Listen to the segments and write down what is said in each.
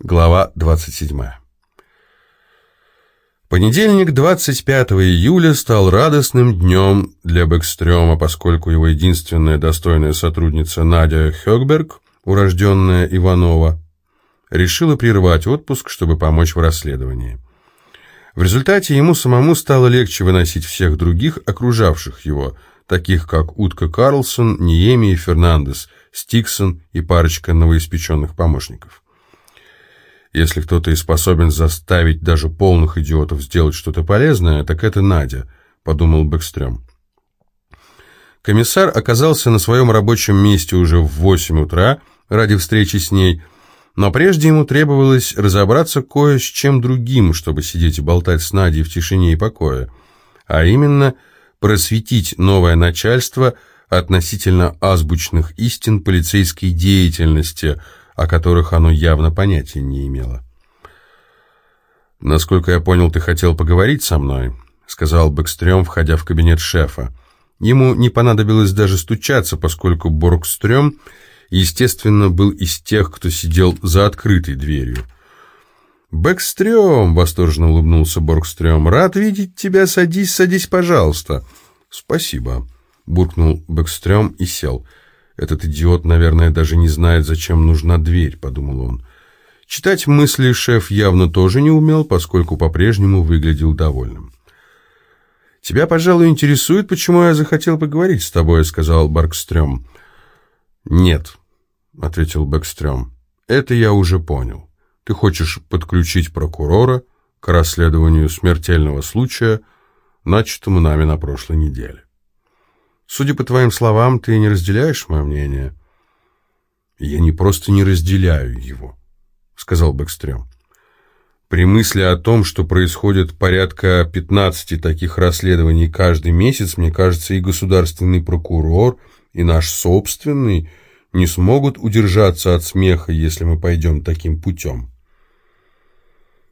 Глава 27. Понедельник, 25 июля, стал радостным днем для Бэкстрёма, поскольку его единственная достойная сотрудница Надя Хёкберг, урожденная Иванова, решила прервать отпуск, чтобы помочь в расследовании. В результате ему самому стало легче выносить всех других, окружавших его, таких как Утка Карлсон, Ниеми и Фернандес, Стиксон и парочка новоиспеченных помощников. Если кто-то и способен заставить даже полных идиотов сделать что-то полезное, так это Надя, подумал Бэкстрём. Комиссар оказался на своем рабочем месте уже в 8 утра ради встречи с ней, но прежде ему требовалось разобраться кое с чем другим, чтобы сидеть и болтать с Надей в тишине и покое, а именно просветить новое начальство относительно азбучных истин полицейской деятельности – о которых оно явно понятия не имело. «Насколько я понял, ты хотел поговорить со мной», — сказал Бэкстрём, входя в кабинет шефа. Ему не понадобилось даже стучаться, поскольку Боргстрём, естественно, был из тех, кто сидел за открытой дверью. «Бэкстрём!» — восторженно улыбнулся Боргстрём. «Рад видеть тебя. Садись, садись, пожалуйста». «Спасибо», — буркнул Бэкстрём и сел. «Этот идиот, наверное, даже не знает, зачем нужна дверь», — подумал он. Читать мысли шеф явно тоже не умел, поскольку по-прежнему выглядел довольным. «Тебя, пожалуй, интересует, почему я захотел поговорить с тобой», — сказал Баркстрём. «Нет», — ответил Бэкстрём. «Это я уже понял. Ты хочешь подключить прокурора к расследованию смертельного случая, начатому нами на прошлой неделе». Судя по твоим словам, ты не разделяешь мое мнение. Я не просто не разделяю его, сказал Бэкстрём. При мысли о том, что происходит порядка 15 таких расследований каждый месяц, мне кажется, и государственный прокурор, и наш собственный не смогут удержаться от смеха, если мы пойдем таким путем.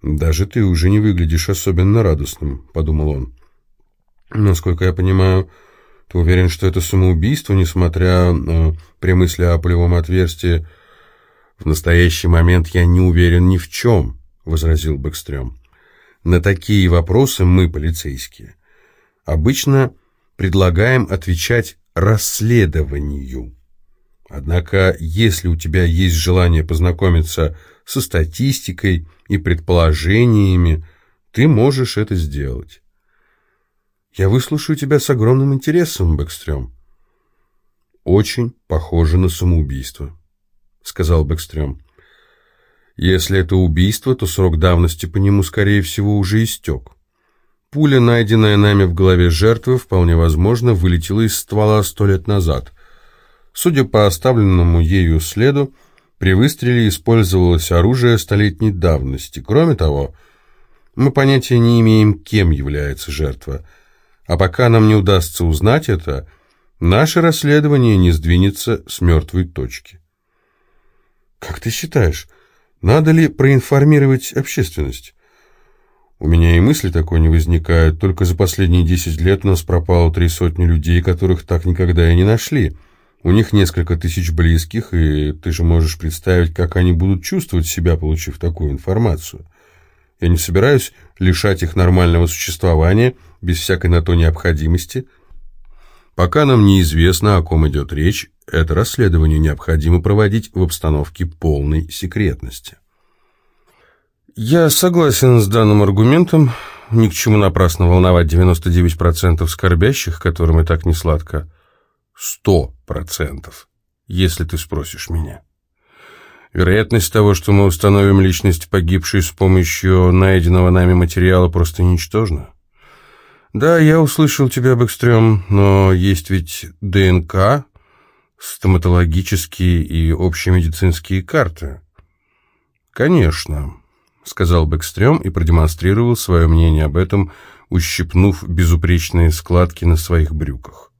«Даже ты уже не выглядишь особенно радостным», — подумал он. «Насколько я понимаю, ты уверен, что это самоубийство, несмотря э, при мысли о полевом отверстии? В настоящий момент я не уверен ни в чем, возразил Бэкстрём. На такие вопросы мы, полицейские, обычно предлагаем отвечать расследованию. Однако, если у тебя есть желание познакомиться со статистикой и предположениями, ты можешь это сделать. Я выслушаю тебя с огромным интересом, Бэкстрём. Очень похоже на самоубийство, сказал Бэкстрём. Если это убийство, то срок давности по нему, скорее всего, уже истек. Пуля, найденная нами в голове жертвы, вполне возможно, вылетела из ствола сто лет назад. Судя по оставленному ею следу, при выстреле использовалось оружие столетней давности. Кроме того, мы понятия не имеем, кем является жертва – а пока нам не удастся узнать это, наше расследование не сдвинется с мертвой точки. Как ты считаешь, надо ли проинформировать общественность? У меня и мысли такой не возникают. Только за последние десять лет у нас пропало три сотни людей, которых так никогда и не нашли. У них несколько тысяч близких, и ты же можешь представить, как они будут чувствовать себя, получив такую информацию. Я не собираюсь лишать их нормального существования без всякой на то необходимости. Пока нам неизвестно, о ком идет речь, это расследование необходимо проводить в обстановке полной секретности. Я согласен с данным аргументом. Ни к чему напрасно волновать 99% скорбящих, которым и так не сладко. Сто процентов, если ты спросишь меня. Вероятность того, что мы установим личность погибшей с помощью найденного нами материала, просто ничтожна. Да, я услышал тебя, Бэкстрём, но есть ведь ДНК, стоматологические и общемедицинские карты. Конечно, сказал Бэкстрём и продемонстрировал свое мнение об этом, ущипнув безупречные складки на своих брюках.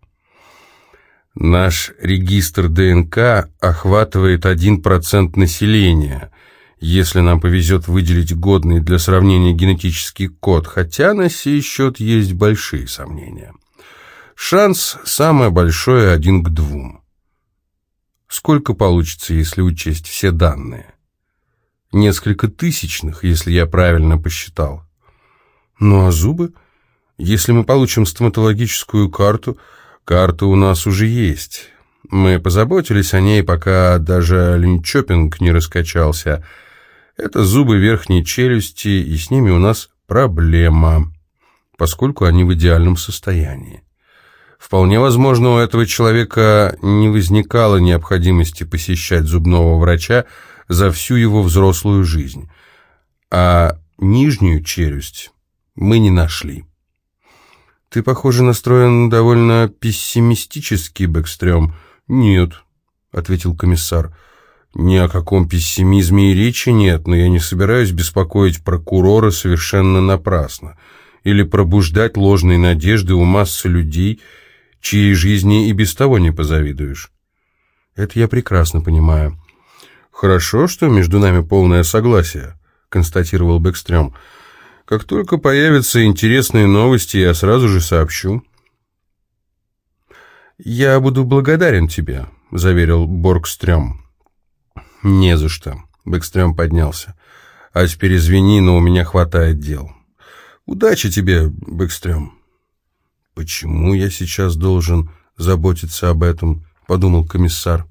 Наш регистр ДНК охватывает 1% населения, если нам повезет выделить годный для сравнения генетический код, хотя на сей счет есть большие сомнения. Шанс самое большое один к двум. Сколько получится, если учесть все данные? несколько тысячных, если я правильно посчитал. Ну а зубы? Если мы получим стоматологическую карту, карта у нас уже есть. Мы позаботились о ней, пока даже линчопинг не раскачался. Это зубы верхней челюсти, и с ними у нас проблема, поскольку они в идеальном состоянии. Вполне возможно, у этого человека не возникало необходимости посещать зубного врача за всю его взрослую жизнь. А нижнюю челюсть мы не нашли. «Ты, похоже, настроен довольно пессимистически, Бэкстрём». «Нет», — ответил комиссар. «Ни о каком пессимизме и речи нет, но я не собираюсь беспокоить прокурора совершенно напрасно или пробуждать ложные надежды у массы людей, чьей жизни и без того не позавидуешь. Это я прекрасно понимаю. Хорошо, что между нами полное согласие, констатировал Бэкстрём. Как только появятся интересные новости, я сразу же сообщу. «Я буду благодарен тебе», — заверил Боргстрём. «Не за что», — Бэкстрём поднялся. «А теперь извини, но у меня хватает дел». «Удачи тебе, Бэкстрём». «Почему я сейчас должен заботиться об этом?» — подумал комиссар.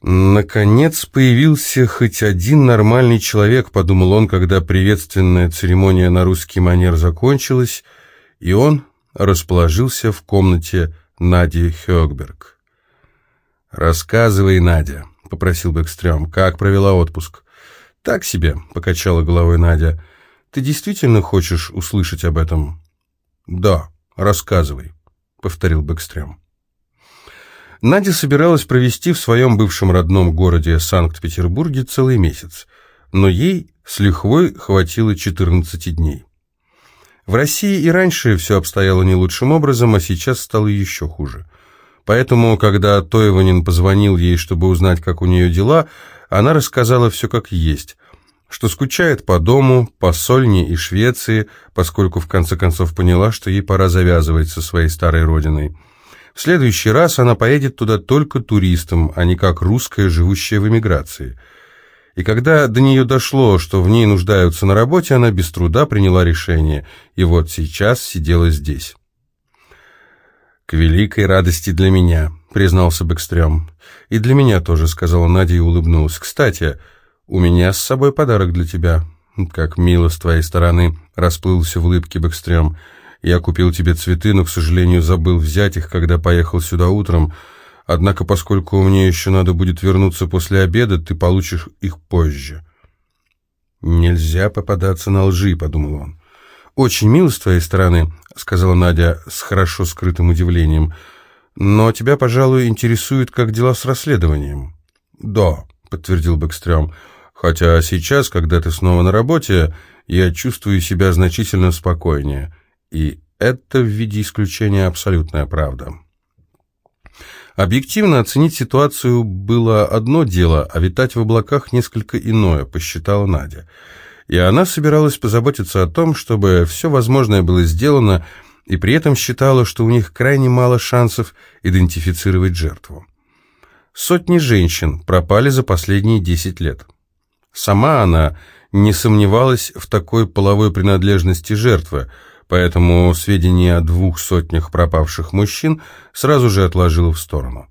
«Наконец появился хоть один нормальный человек», — подумал он, когда приветственная церемония на русский манер закончилась, и он расположился в комнате Нади Хёгберг. «Рассказывай, Надя», — попросил Бэкстрём, — «как провела отпуск?» «Так себе», — покачала головой Надя. «Ты действительно хочешь услышать об этом?» «Да, рассказывай», — повторил Бэкстрём. Надя собиралась провести в своем бывшем родном городе Санкт-Петербурге целый месяц, но ей с лихвой хватило 14 дней. В России и раньше все обстояло не лучшим образом, а сейчас стало еще хуже. Поэтому, когда Тоеванин позвонил ей, чтобы узнать, как у нее дела, она рассказала все как есть – что скучает по дому, по Сольне и Швеции, поскольку в конце концов поняла, что ей пора завязывать со своей старой родиной. В следующий раз она поедет туда только туристом, а не как русская, живущая в эмиграции. И когда до нее дошло, что в ней нуждаются на работе, она без труда приняла решение, и вот сейчас сидела здесь. «К великой радости для меня», — признался Бэкстрём. «И для меня тоже», — сказала Надя и улыбнулась. «Кстати...» «У меня с собой подарок для тебя». «Как мило с твоей стороны», — расплылся в улыбке Бэкстрём. «Я купил тебе цветы, но, к сожалению, забыл взять их, когда поехал сюда утром. Однако, поскольку мне еще надо будет вернуться после обеда, ты получишь их позже». «Нельзя попадаться на лжи», — подумал он. «Очень мило с твоей стороны», — сказала Надя с хорошо скрытым удивлением. «Но тебя, пожалуй, интересует, как дела с расследованием». «Да», — подтвердил Бэкстрём. Хотя сейчас, когда ты снова на работе, я чувствую себя значительно спокойнее. И это в виде исключения абсолютная правда. Объективно оценить ситуацию было одно дело, а витать в облаках несколько иное, посчитала Надя. И она собиралась позаботиться о том, чтобы все возможное было сделано, и при этом считала, что у них крайне мало шансов идентифицировать жертву. Сотни женщин пропали за последние 10 лет. Сама она не сомневалась в такой половой принадлежности жертвы, поэтому сведения о двух сотнях пропавших мужчин сразу же отложила в сторону.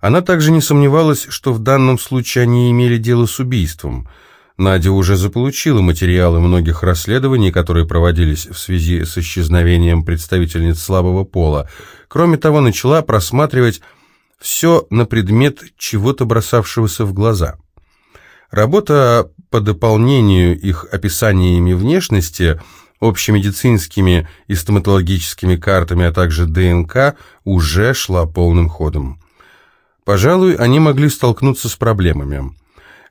Она также не сомневалась, что в данном случае они имели дело с убийством. Надя уже заполучила материалы многих расследований, которые проводились в связи с исчезновением представительниц слабого пола. Кроме того, начала просматривать все на предмет чего-то бросавшегося в глаза – Работа по дополнению их описаниями внешности, общемедицинскими и стоматологическими картами, а также ДНК уже шла полным ходом. Пожалуй, они могли столкнуться с проблемами.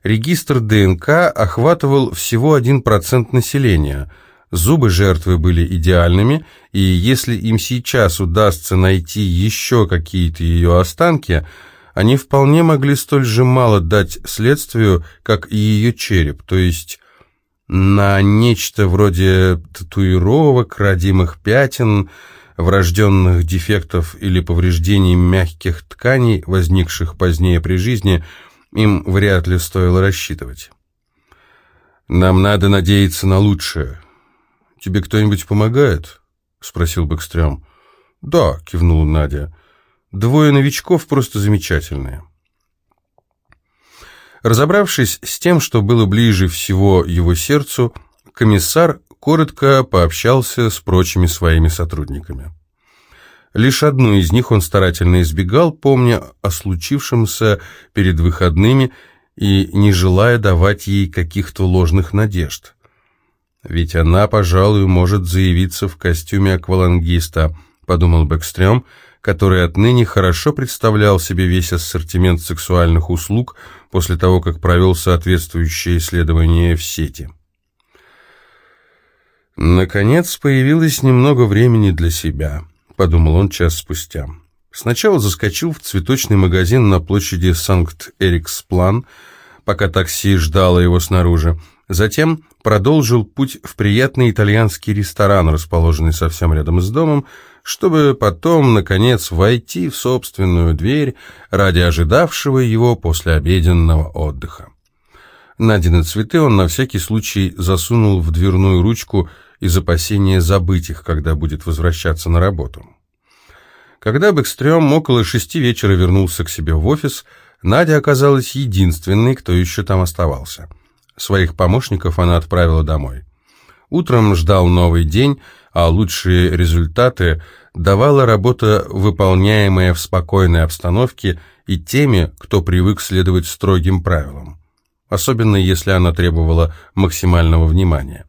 Регистр ДНК охватывал всего 1% населения. Зубы жертвы были идеальными, и если им сейчас удастся найти еще какие-то ее останки – они вполне могли столь же мало дать следствию, как и ее череп, то есть на нечто вроде татуировок, родимых пятен, врожденных дефектов или повреждений мягких тканей, возникших позднее при жизни, им вряд ли стоило рассчитывать. «Нам надо надеяться на лучшее. Тебе кто-нибудь помогает?» — спросил Бэкстрём. «Да», — кивнула Надя. «Двое новичков просто замечательные». Разобравшись с тем, что было ближе всего его сердцу, комиссар коротко пообщался с прочими своими сотрудниками. Лишь одну из них он старательно избегал, помня о случившемся перед выходными и не желая давать ей каких-то ложных надежд. «Ведь она, пожалуй, может заявиться в костюме аквалангиста», — подумал Бэкстрём, который отныне хорошо представлял себе весь ассортимент сексуальных услуг после того, как провел соответствующее исследование в сети. «Наконец появилось немного времени для себя», — подумал он час спустя. Сначала заскочил в цветочный магазин на площади Санкт-Эриксплан, пока такси ждало его снаружи. Затем продолжил путь в приятный итальянский ресторан, расположенный совсем рядом с домом, чтобы потом, наконец, войти в собственную дверь ради ожидавшего его послеобеденного отдыха. Надины цветы он на всякий случай засунул в дверную ручку из опасения забыть их, когда будет возвращаться на работу. Когда Бэкстрём около шести вечера вернулся к себе в офис, Надя оказалась единственной, кто еще там оставался. Своих помощников она отправила домой. Утром ждал новый день, а лучшие результаты давала работа, выполняемая в спокойной обстановке и теми, кто привык следовать строгим правилам, особенно если она требовала максимального внимания.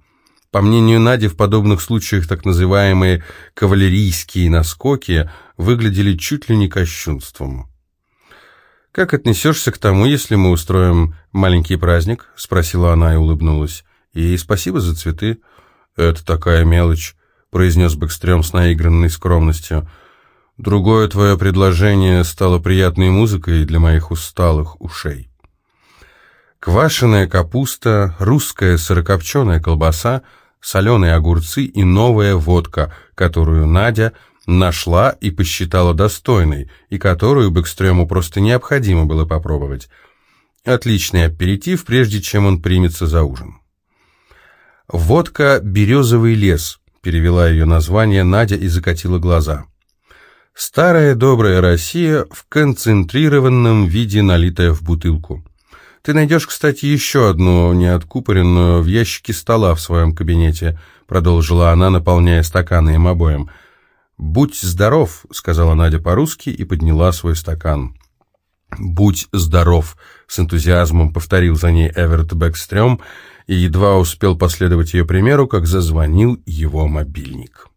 По мнению Нади, в подобных случаях так называемые кавалерийские наскоки выглядели чуть ли не кощунством. «Как отнесешься к тому, если мы устроим маленький праздник?» — спросила она и улыбнулась. «И спасибо за цветы». «Это такая мелочь», — произнес Бэкстрём с наигранной скромностью. «Другое твое предложение стало приятной музыкой для моих усталых ушей». Квашеная капуста, русская сырокопченая колбаса — соленые огурцы и новая водка, которую Надя нашла и посчитала достойной, и которую Бэкстрёму просто необходимо было попробовать. Отличный аперитив, прежде чем он примется за ужин. «Водка «Березовый лес», — перевела ее название Надя и закатила глаза. «Старая добрая Россия в концентрированном виде, налитая в бутылку». Ты найдешь, кстати, еще одну неоткупоренную в ящике стола в своем кабинете», — продолжила она, наполняя стаканы им обоим. «Будь здоров», — сказала Надя по-русски и подняла свой стакан. «Будь здоров», — с энтузиазмом повторил за ней Эверт Бэкстрём и едва успел последовать ее примеру, как зазвонил его мобильник.